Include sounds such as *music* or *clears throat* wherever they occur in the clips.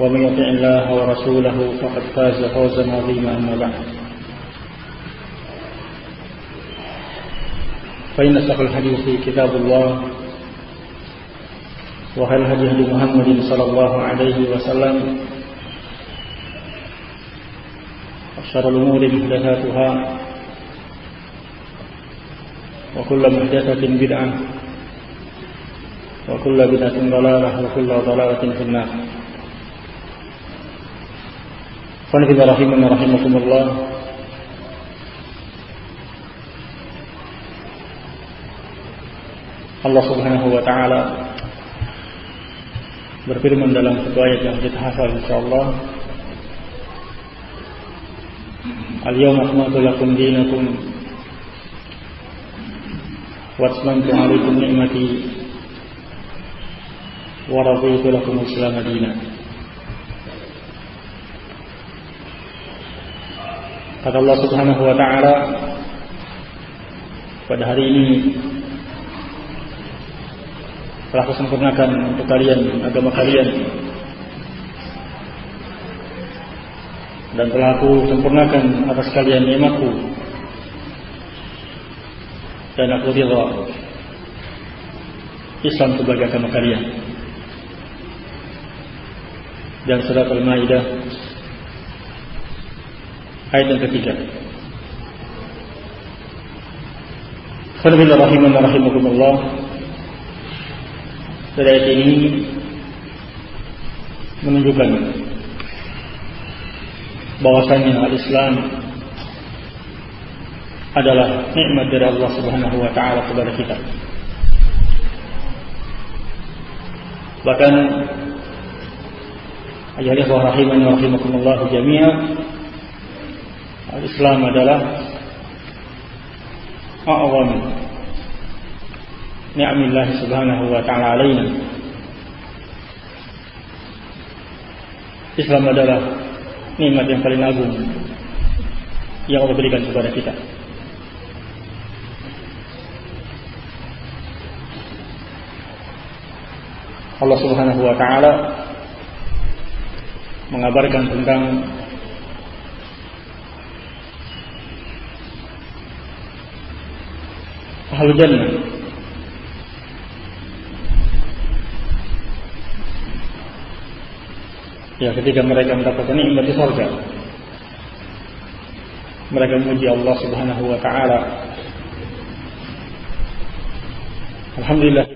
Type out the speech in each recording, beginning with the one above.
ومن يطع الله ورسوله فقد فاز فوزا عظيما أما بعد. فإن أصدق الحديث كتاب الله وخير الهدي هدي محمد صلى الله عليه وسلم وشر الأمور محدثاتها وكل محدثة بدعة وكل بدعة ضلالة وكل ضلالة في النار. Rahimakumullah. Allah subhanahu wa ta'ala berfirman dalam satu ayat yang kita hafal insyaallah. Al-yawma akmaltu lakum dinakum wa atmamtu ni'mati wa lakum dinan Kata Allah Subhanahu wa taala pada hari ini telah kusempurnakan untuk kalian agama kalian. Dan telah aku sempurnakan atas kalian nikmatku dan aku ridha Islam sebagai agama kalian. Dan surat Al-Maidah ayat yang ketiga. Alhamdulillah rahiman rahimakumullah. Pada ayat ini menunjukkan bahwasanya al-Islam adalah nikmat dari Allah Subhanahu wa taala kepada kita. Bahkan ayat rahimani rahimakumullah jami'an Al-Islam adalah a'zam ni'amillah subhanahu wa ta'ala alaina. Islam adalah nikmat yang paling agung yang Allah berikan kepada kita. Allah Subhanahu wa taala mengabarkan tentang ahlu jannah ya ketika mereka mendapatkan nikmat di surga mereka memuji Allah Subhanahu wa taala. Alhamdulillah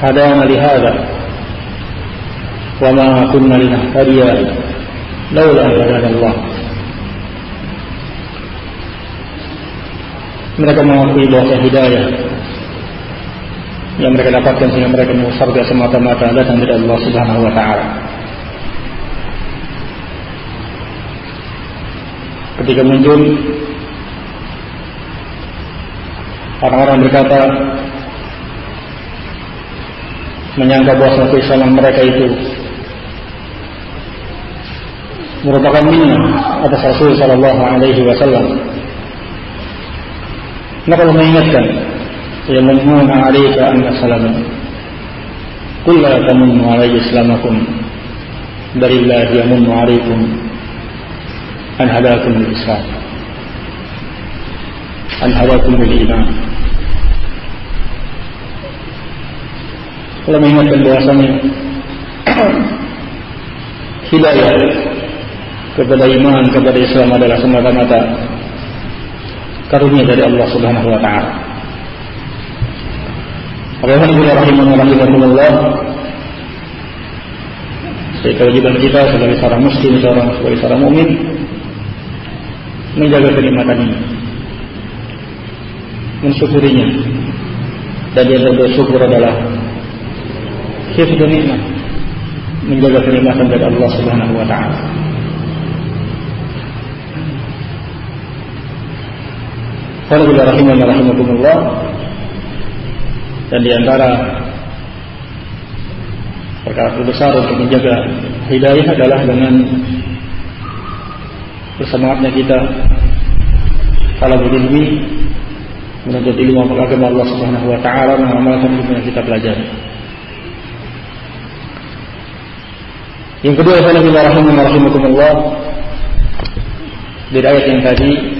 hadana li hadha wa ma kunna linahtadiya laula an hadana Allah mereka mengakui bahwa hidayah yang mereka dapatkan sehingga mereka mau surga semata-mata datang dari Allah Subhanahu wa taala. Ketika muncul orang-orang berkata menyangka bahwa keislaman mereka itu merupakan minnah atas Rasul sallallahu alaihi wasallam. Maka Allah mengingatkan, "Yamununa 'alaika an aslamu." Qul la tamunnu 'alayya islamakum, balillahi yamunnu 'alaykum an hadakum lil Islam. An hadakum lil iman. Allah mengingatkan bahwasanya *clears throat* hidayah kepada iman kepada Islam adalah semata-mata karunia dari Allah Subhanahu wa taala. Alhamdulillah Jadi kewajiban kita sebagai seorang muslim, seorang sebagai seorang mukmin menjaga kenikmatan ini, mensyukurinya, dan yang bersyukur adalah hifdun nikmat, menjaga kenikmatan dari Allah Subhanahu wa taala. Alhamdulillah dan di antara perkara terbesar untuk menjaga hidayah adalah dengan bersemangatnya kita kalau ilmi menuntut ilmu agama Allah Subhanahu wa taala mengamalkan ilmu yang kita pelajari. Yang kedua, Alhamdulillah rahimakumullah dari ayat yang tadi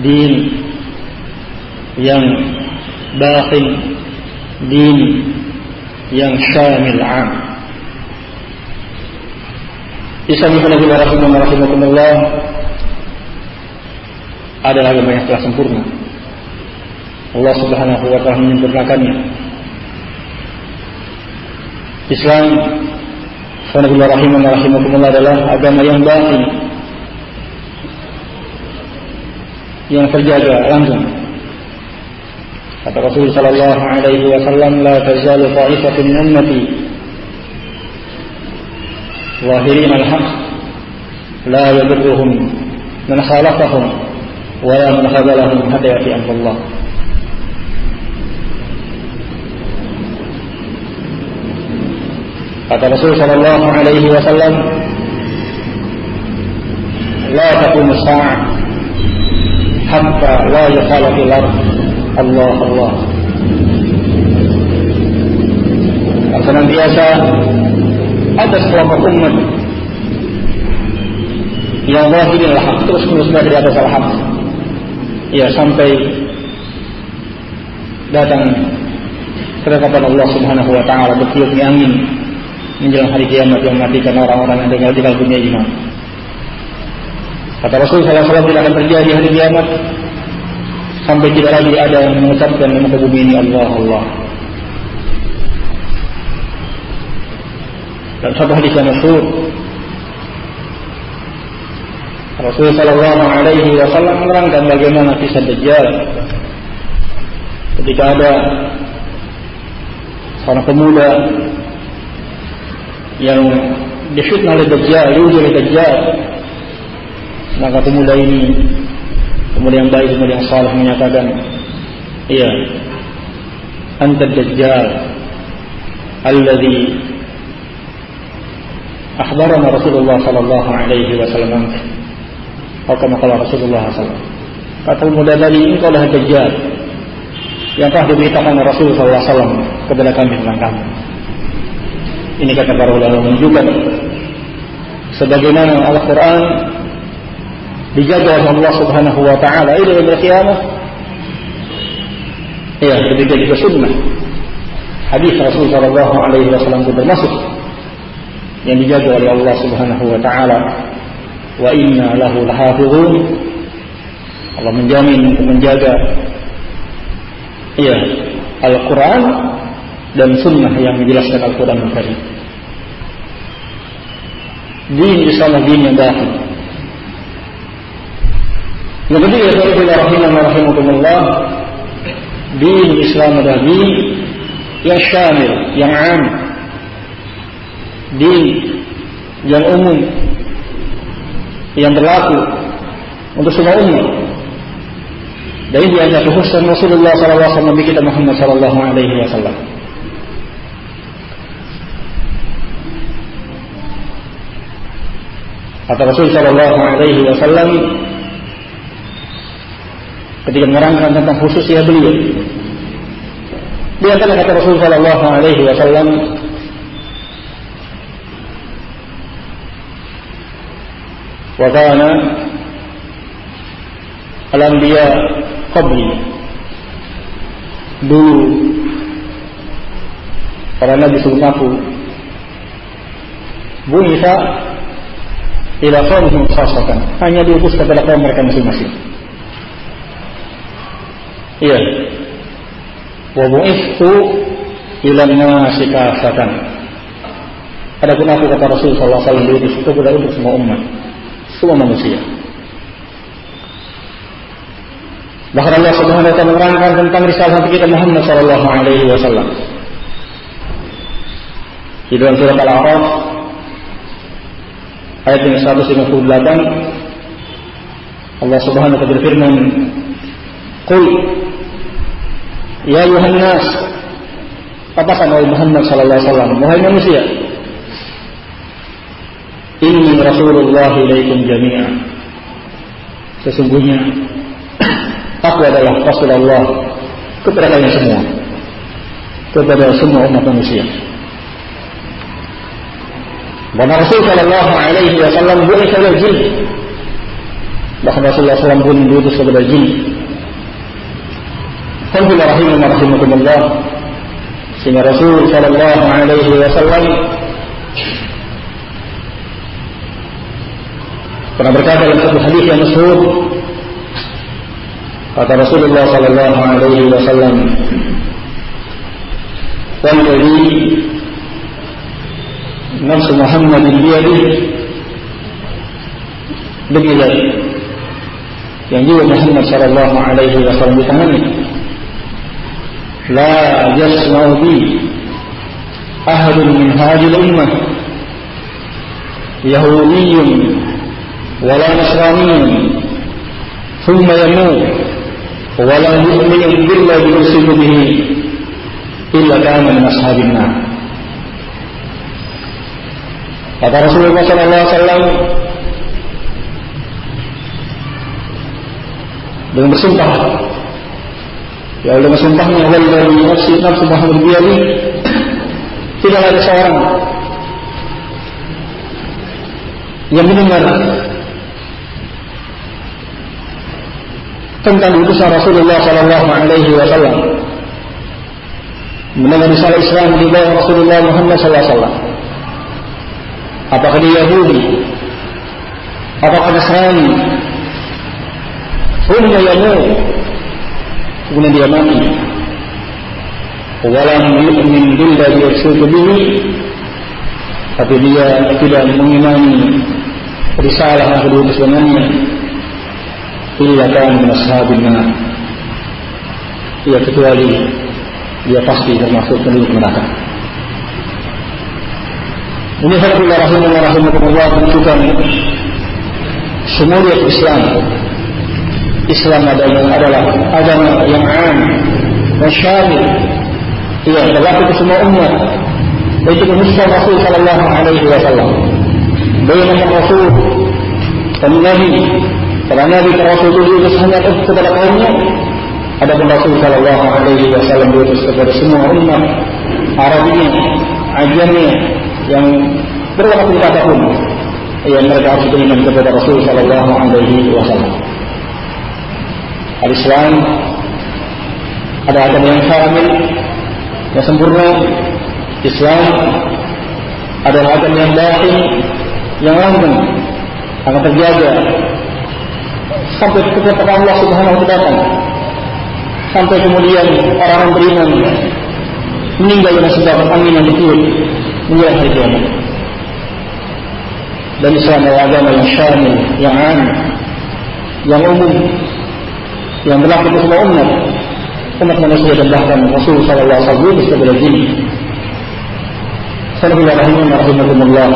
din yang batin, din yang syamil am. Abi rahimahullah adalah agama yang telah sempurna. Allah Subhanahu wa taala menyempurnakannya. Islam rahimahullah adalah agama yang batin yang terjaga langsung. Kata Rasul Sallallahu Alaihi Wasallam, لا تزال طائفة من أمتي al-haq la يضرهم man خالفهم wa la man حتى يأتي أمر الله. Kata Rasul Sallallahu Alaihi Wasallam, لا تقوم الساعة hatta la yaqala fil Allah Allah senantiasa ada sekelompok umat yang zahirin al terus menerus dari atas al-haq. Ya sampai datang ketetapan Allah Subhanahu wa taala bertiupnya angin menjelang hari kiamat yang matikan orang-orang yang tinggal di dunia iman. Kata Rasul SAW tidak akan terjadi hari kiamat sampai tidak lagi ada yang mengucapkan nama bumi ini Allah Allah. Dan satu hadis yang masyhur Rasul Sallallahu Alaihi Wasallam menerangkan bagaimana kisah Dajjal ketika ada seorang pemuda yang difitnah oleh Dajjal, diuji oleh Dajjal, maka pemuda ini pemuda yang baik pemuda yang saleh menyatakan iya anta dajjal alladhi akhbarana Rasulullah sallallahu alaihi wasallam. Atau kama qala Rasulullah sallallahu kata pemuda tadi engkau adalah dajjal yang telah diberitakan Rasul sallallahu alaihi wasallam kepada kami tentang kamu. Ini kata para ulama menunjukkan sebagaimana Al-Quran dijaga oleh Allah Subhanahu wa taala ila yaumil qiyamah. Ya, demikian juga sunnah. Hadis Rasul sallallahu alaihi wasallam itu termasuk yang dijaga oleh Allah Subhanahu wa taala. Wa inna lahu lahafizun. Allah menjamin untuk menjaga ya Al-Quran dan Sunnah yang menjelaskan Al-Quran Al-Karim. Din Islam din yang batin. Yang ketiga, Saudara rahimahullah rahimakumullah, din Islam adalah din yang syamil, yang am. Din yang umum yang berlaku untuk semua umat. Dan ini adalah kekhususan Rasulullah SAW Nabi kita Muhammad Sallallahu Alaihi Wasallam. Kata Rasul Sallallahu Alaihi Wasallam ketika menerangkan tentang khususnya beliau. Di antara kata Rasul Sallallahu Alaihi Wasallam وكان الأنبياء قبلي dulu para nabi sebelum aku buisa ila qaumihim khasatan hanya diutus kepada kaum mereka masing-masing iya wa bu'istu ila nasi kafatan adapun aku kata Rasul sallallahu alaihi wasallam diutus kepada untuk semua umat semua manusia. Bahkan Allah Subhanahu wa taala menerangkan tentang risalah Nabi kita Muhammad sallallahu alaihi wasallam. Di dalam surat Al-A'raf ayat yang 158 Allah Subhanahu wa taala berfirman, "Qul ya ayuhan nas" Katakan wahai Muhammad sallallahu alaihi wasallam, wahai manusia, Inni Rasulullah ilaikum jami'a. Sesungguhnya aku adalah Rasulullah kepada kalian semua. Kepada semua umat manusia. Dan Rasul Shallallahu Alaihi Wasallam bukan kepada jin. Bahkan Rasulullah SAW pun diutus kepada jin. Alhamdulillah rahimahullah rahimakumullah. Sehingga Rasul Shallallahu Alaihi Wasallam Pernah berkata dalam satu hadis yang masyhur kata Rasulullah sallallahu alaihi wasallam "Walladhi nafsu Muhammadin biyadihi" demi yang jiwa Muhammad sallallahu alaihi wasallam di la yasma'u bi ahadun min hadhihi al-ummah yahudiyyun ولا نصراني ثم يموت ولا يؤمن بالله يرسل به إلا كان من أصحاب النار Kata Rasulullah Sallallahu Alaihi Wasallam dengan bersumpah, ya Allah bersumpahnya Allah nafsi nafsi Muhammad biyadi tidak ada seorang yang mendengar tentang utusan Rasulullah Sallallahu Alaihi Wasallam mendengar risalah Islam di bawah Rasulullah Muhammad Sallallahu Alaihi Wasallam. Apakah dia Yahudi? Apakah Nasrani? Thumma yamut. Kemudian dia mati. Walam yu'min billadhi yursilu bihi. Tapi dia tidak mengimani risalah yang diutus dengannya illa kan min ashabin ya kecuali dia pasti termasuk penduduk neraka. Ini Alhamdulillah rahimahullah rahimahullah menunjukkan semuanya Islam Islam adalah, adalah agama yang am dan syamil ia berlaku ke semua umat itu khususnya Rasul Sallallahu Alaihi Wasallam Bainama Rasul dan Nabi Karena Nabi Rasul itu diutus hanya kepada kaumnya. Ada pun Rasul Sallallahu Alaihi Wasallam diutus kepada semua umat Arabnya, Ajamnya yang berwarna kulit apapun yang mereka harus beriman kepada Rasul Sallallahu Alaihi Wasallam. Al-Islam ada agama yang kamil, yang sempurna. Islam adalah agama yang batin, yang langgeng, akan terjaga sampai ketika Allah Subhanahu wa taala sampai kemudian orang-orang beriman meninggal dengan sebab angin yang ditiup menjelang hari kiamat. dan Islam adalah agama yang syamil, yang am, yang umum, yang berlaku untuk semua umat, umat manusia dan bahkan Rasul Sallallahu Alaihi Wasallam sebagai jin. Bismillahirrahmanirrahim. Rahimahumullah.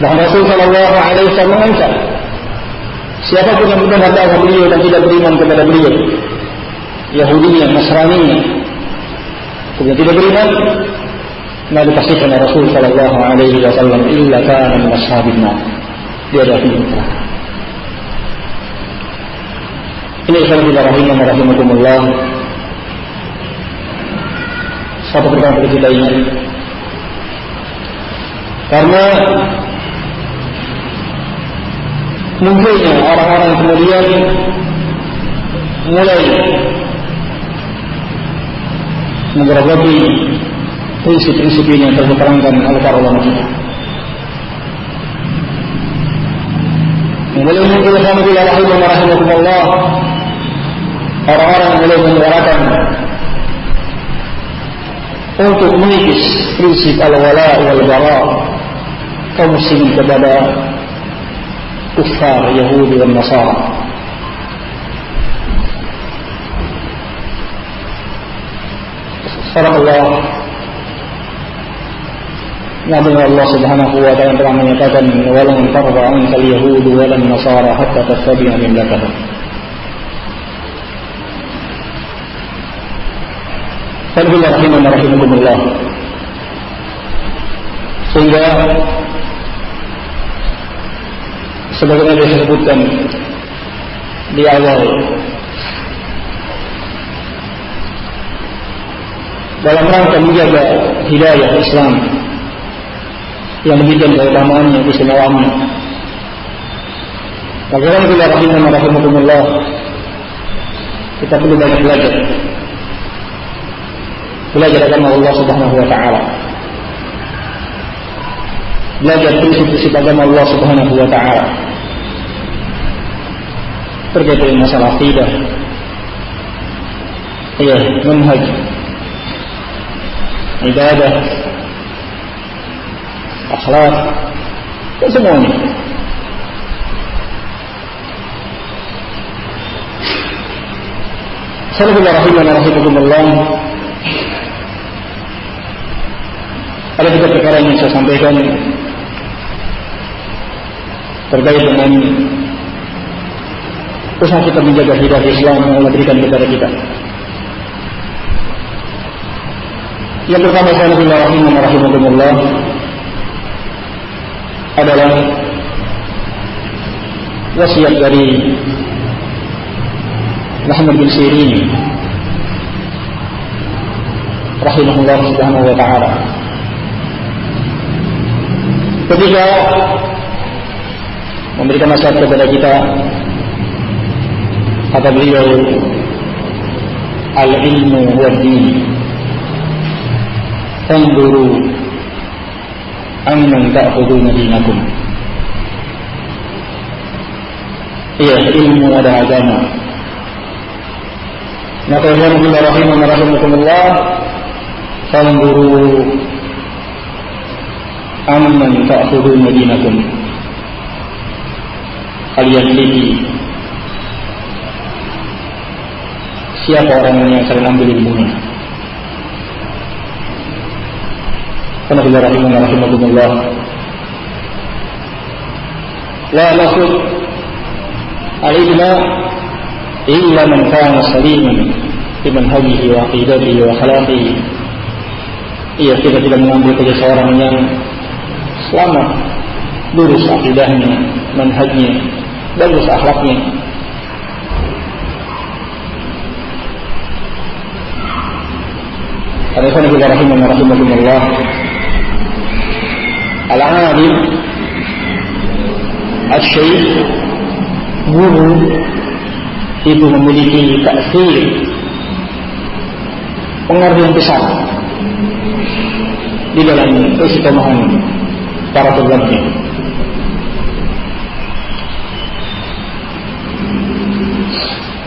Dan Rasul Sallallahu Alaihi Wasallam mengancam siapapun yang bukan dakwah beliau dan tidak beriman kepada beliau, Yahudinya, Nasraninya, kemudian tidak beriman, maka oleh Rasul Sallallahu Alaihi Wasallam illa kana min ashabin nar. Dia adalah penduduk Ini ikhwan rahimah. Satu perkara kita ingat. Karena munculnya orang-orang kemudian mulai menggerogoti prinsip-prinsip ini yang terangkan oleh para ulama kita. Mulai muncul alhamdulillah rahimahumullah orang-orang mulai menyuarakan untuk mengikis prinsip al-wala wal bara kaum muslimin kepada kufar Yahudi dan Nasara. Allah Nabi Allah Subhanahu wa taala telah menyatakan walan tarda anka al-yahud walan nasara hatta tattabi'a millatahum. Alhamdulillah. Sehingga sebagaimana disebutkan di awal dalam rangka menjaga hidayah Islam yang demikian keutamaannya, istimewanya. Bagaimana kita rahimah rahimakumullah kita perlu banyak belajar belajar agama Allah Subhanahu wa taala belajar prinsip-prinsip agama Allah Subhanahu wa taala dengan masalah akidah iya manhaj ibadah akhlak dan semuanya Sallallahu rahimahullah Ada tiga perkara yang saya sampaikan terkait dengan usaha kita menjaga hidayah Islam yang Allah berikan kepada kita. Yang pertama, Sallallahu rahimahullah adalah wasiat dari Muhammad bin Sirin rahimahullah subhanahu wa ta'ala ketika memberikan nasihat kepada kita kata beliau al-ilmu wa din Tanduru amman ta'khuduna dinakum Iya, ilmu ada agama. Maka rahimakumullah Fanzuru Amman ta'khuduna dinakum Kalian lihat Siapa orang yang kalian ambil ilmunya Karena kita rahimah rahimakumullah. La nasud Al-ilma Illa man kana saliman Iman hajihi wa aqidatihi wa khalaqihi Iya kita tidak mengambil kepada seorang yang Selamat Lurus akidahnya Manhajnya Bagus akhlaknya. Karena kita rahimah rahimakumullah. Al-alim Al-syaikh Guru Itu memiliki taksir Pengaruh yang besar Di dalam keistimohan Para tulabnya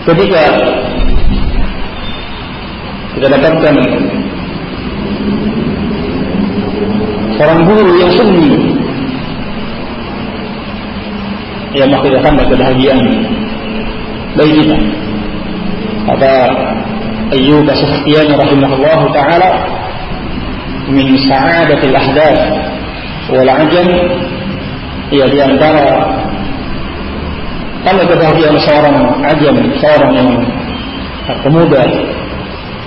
Ketika Kita dapatkan Seorang guru yang sunni yang mengakibatkan kebahagiaan. Bagi kita. Kata Ayyub As-Sakhtiyani rahimahullah taala min sa'adatil ahdath والعجم هي بأندرى طلقتها فيها نصارا عجم صارا من القمودة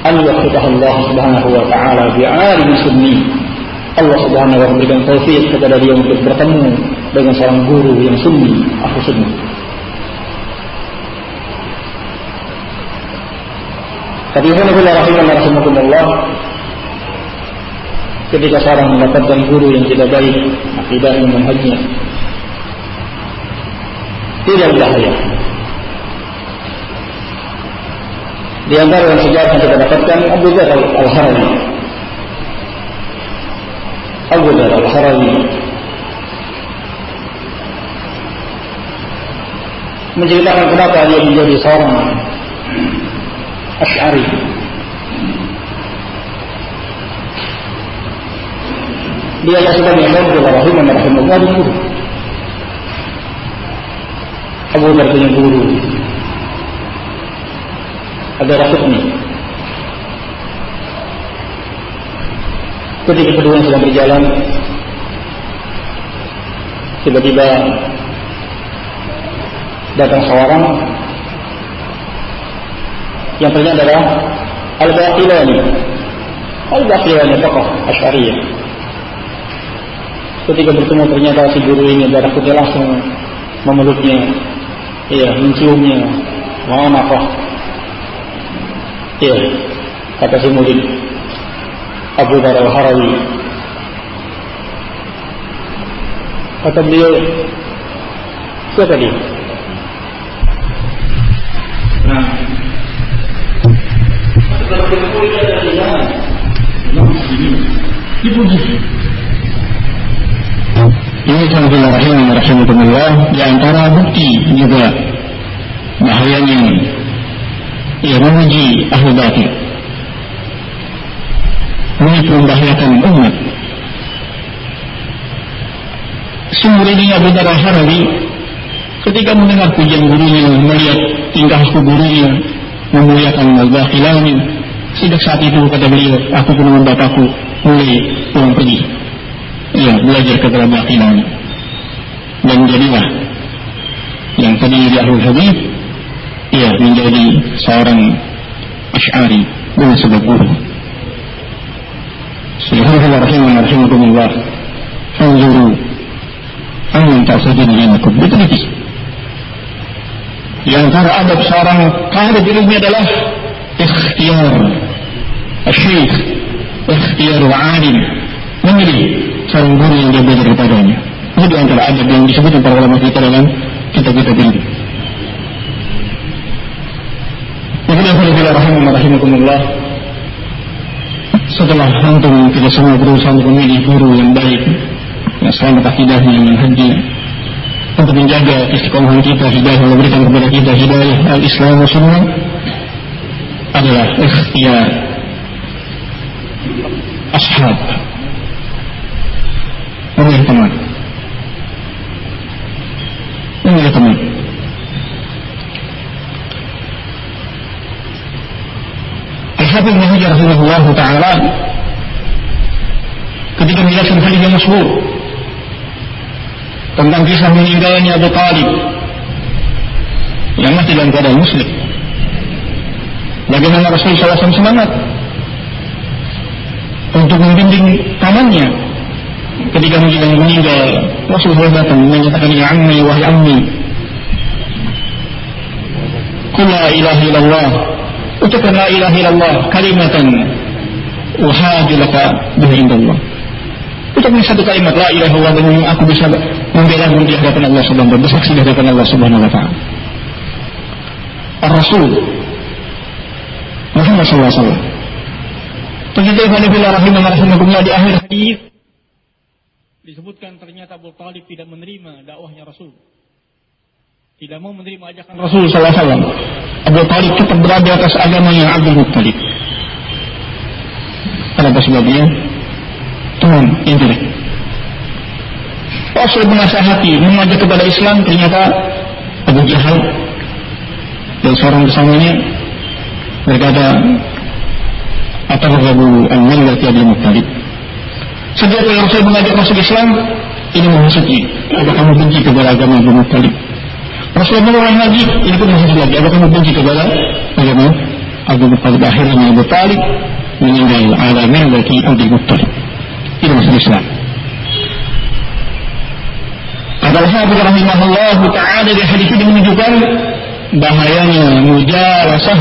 أن يخطها الله سبحانه وتعالى بعالم sunni Allah subhanahu wa ta'ala berikan taufik kepada dia untuk bertemu dengan seorang guru yang sunni, aku sunni. Tadi Nabi Rasulullah Rasulullah ketika seorang mendapatkan guru yang tidak baik akidahnya manhajnya tidak bahaya Di antara yang sejarah yang kita dapatkan Abu Dhar Al-Harawi. Abu Dhar Al-Harawi menceritakan kenapa dia menjadi seorang Ash'ari. Dia yang Abdullah rahimah rahimahullah di guru. Abu punya guru ada rakyatnya. Ketika kedua sedang berjalan, tiba-tiba datang seorang yang ternyata adalah Al-Baqilani. Al-Baqilani tokoh Asy'ariyah. Ketika bertemu ternyata si guru ini darah putih langsung memeluknya, iya, menciumnya, mau nafkah Iya, kata si murid Abu Dhar al-Harawi. Kata beliau, siapa dia? Nah, dipuji. Ini Alhamdulillah. Di antara bukti juga bahayanya ia memuji ahli batil ini membahayakan umat. Sumber ini Abu Dhar Harawi ketika mendengar pujian gurunya melihat tingkah gurunya memuliakan al-bakhilani sejak saat itu kata beliau aku pun bapakku mulai pulang pergi ya belajar keberbakilan dan jadilah yang tadi di ahlul hadis ya menjadi seorang asyari dan sebagainya Subhanallah rahimah rahimahumullah Fanzuru Angin tak sajin dinakum Diteliti Di antara adab seorang Talib ilmi adalah Ikhtiar Asyik Ikhtiar alim Memilih seorang guru yang dia belajar kepadanya. Ini di antara adab yang disebutkan para ulama kita dalam kitab-kitab ini. Alhamdulillah setelah antum kita semua berusaha untuk memilih guru yang baik yang selamat akidahnya haji untuk menjaga istiqomahan kita hidayah yang memberikan kepada kita hidayah al-Islam sunnah adalah ikhtiar ashab memilih teman memilih teman Al-Hafidh Ibn Hajar rahimahullah taala ketika menjelaskan hadis yang masyhur tentang kisah meninggalnya Abu Talib yang mati dalam keadaan muslim. Bagaimana Rasul SAW semangat untuk membimbing pamannya ketika menjelang meninggal Rasul SAW datang menyatakan ya ammi wahai ammi Kula ilahi illallah ucapkan la ilaha illallah kalimatan uhaju laka bihi indallah. Ucapkan satu kalimat la ilaha illallah dan aku bisa membela di hadapan Allah subhanahu wa taala bersaksi di hadapan Allah subhanahu wa taala. Ar-Rasul Muhammad sallallahu alaihi wasallam. Ternyata Ibn rahimah rahimahullah di akhir hadis disebutkan ternyata Abu Talib tidak menerima dakwahnya Rasul tidak mau menerima ajakan Rasul SAW. Abu Talib tetap berada di atas agamanya Abdul Muttalib. Kenapa sebabnya? Tuhan yang jelek. Rasul menasihati, mengajak kepada Islam, ternyata Abu Jahal dan seorang bersamanya berkata, Atarghabu an-millati Abdul Muttalib. Sejak Rasul mengajak masuk Islam, ini menghasutnya. Apa kamu benci kepada agama Abdul Muttalib? Rasulullah mengulang lagi, ini pun menghasut lagi. Apa kamu benci kepada agama Abdul Muttalib? Akhirnya Abu Talib meninggal ala millati Abdul Muttalib. Ini masuk Islam. Kata Al-Habib rahimahullah ta'ala di hadis ini menunjukkan bahayanya mujalasah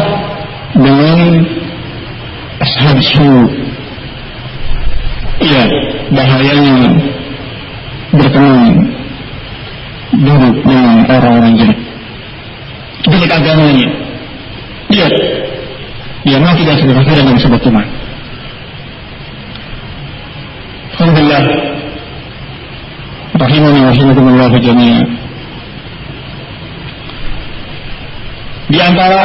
dengan ashab su. Iya, bahayanya bertemu duduk dengan orang-orang jelek. Jelek agamanya. Lihat, dia mati dan sebagai dengan sebab teman. Alhamdulillah rahimani wa rahimakumullah jami'an. Di antara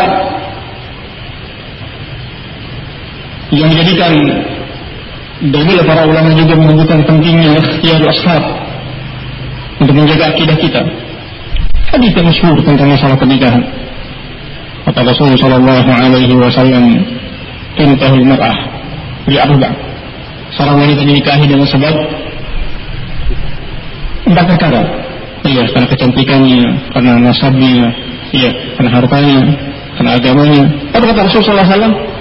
yang menjadikan dalil para ulama juga menunjukkan pentingnya ikhtiar ashab untuk menjaga akidah kita. Hadis yang masyhur tentang masalah pernikahan. Kata Rasulullah Shallallahu Alaihi Wasallam, "Tuntahul mar'ah di arba." Seorang wanita dinikahi dengan sebab empat perkara. Iya, karena kecantikannya, karena nasabnya, iya, karena hartanya, karena agamanya. Apa kata Rasulullah SAW?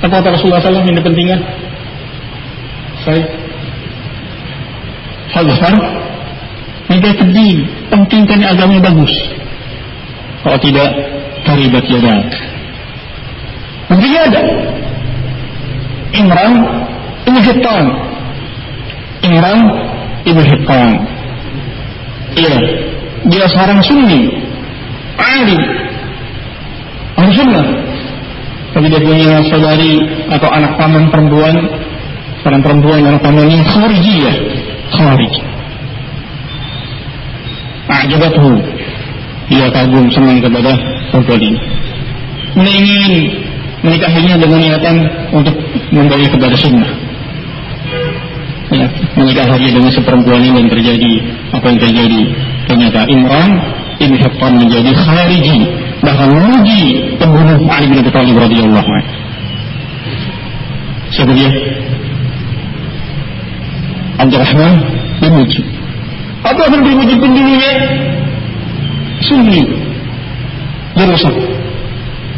Apa kata Rasulullah SAW yang pentingnya? Saya. Hadhar Tidak kedin Pentingkan agama bagus. Kalau tidak Taribat yadak Buktinya ada. Imran Ibn Hittan Imran Ibn Hittan Iya. Dia seorang sunni. Alim Ahli sunnah Dia punya saudari Atau anak paman perempuan Seorang perempuan anak pamannya Kharijiyah Kharij A'jabathu Dia kagum senang kepada perempuan ini. Dia ingin menikahinya dengan niatan untuk membawa kepada sunnah. Ya, menikah dia dengan seperempuan ini dan terjadi apa yang terjadi. Ternyata Imran Hittan menjadi khariji bahkan memuji pembunuh Ali bin Abi Thalib radhiyallahu anhu. Siapa dia? Abdurrahman bin Mujib. Abdurrahman bin Mujib pendirinya Sunni. Jerusalem.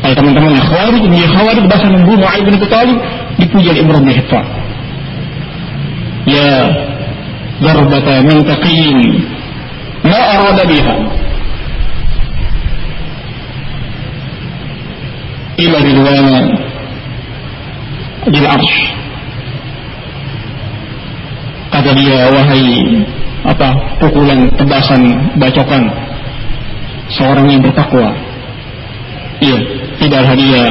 Kalau teman-teman yang khawarij, dia khawarij bahasa membunuh Ali bin Abi Thalib dipuji oleh Imran bin Hittan. Ya darbata min taqin ma arada biha إلى رضوان بالعرش kata dia wahai apa pukulan tebasan bacokan seorang yang bertakwa iya tidaklah dia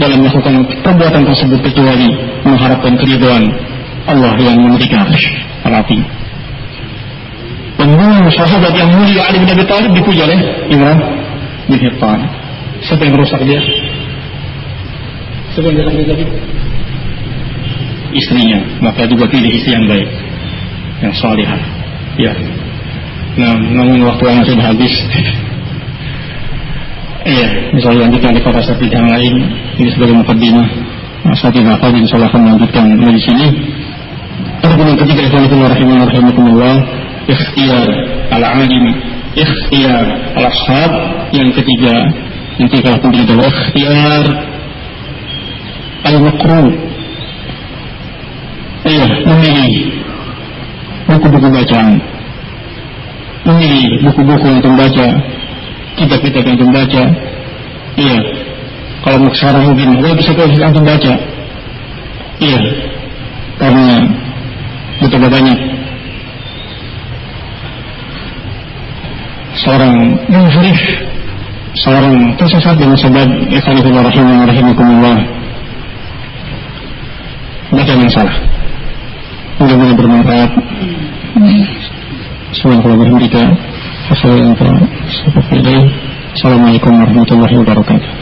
dalam melakukan perbuatan tersebut kecuali mengharapkan keriduan Allah yang memberikan rapi. Pembunuh sahabat yang mulia Ali bin Abi Thalib dipuja oleh Imran bin Hittan. Siapa yang merusak dia? Siapa yang? Istrinya. Maka juga pilih istri yang baik. Yang salihah. Ya. Nah, namun waktu yang sudah habis. *laughs* Iya, misalnya lanjutkan di kota satu yang lain. Ini sebagai mukaddimah. Nah, saya tidak tahu, insya Allah akan melanjutkan dari sini. Yang ketiga ikhwanullah rahimahullah rahimakumullah ikhtiar al-alim ikhtiar al-ashab yang ketiga yang ketiga penting adalah ikhtiar al-makru iya memilih buku-buku bacaan. Memilih buku-buku yang membaca kitab-kitab yang membaca iya. Kalau sekarang mungkin gue bisa kau bisa baca iya. Karena betapa banyak seorang munharif seorang tersesat dengan sebab ikhwanullah rahimahullah rahimakumullah yang salah mudah-mudahan bermanfaat? Semoga Allah berhenti Assalamualaikum warahmatullahi wabarakatuh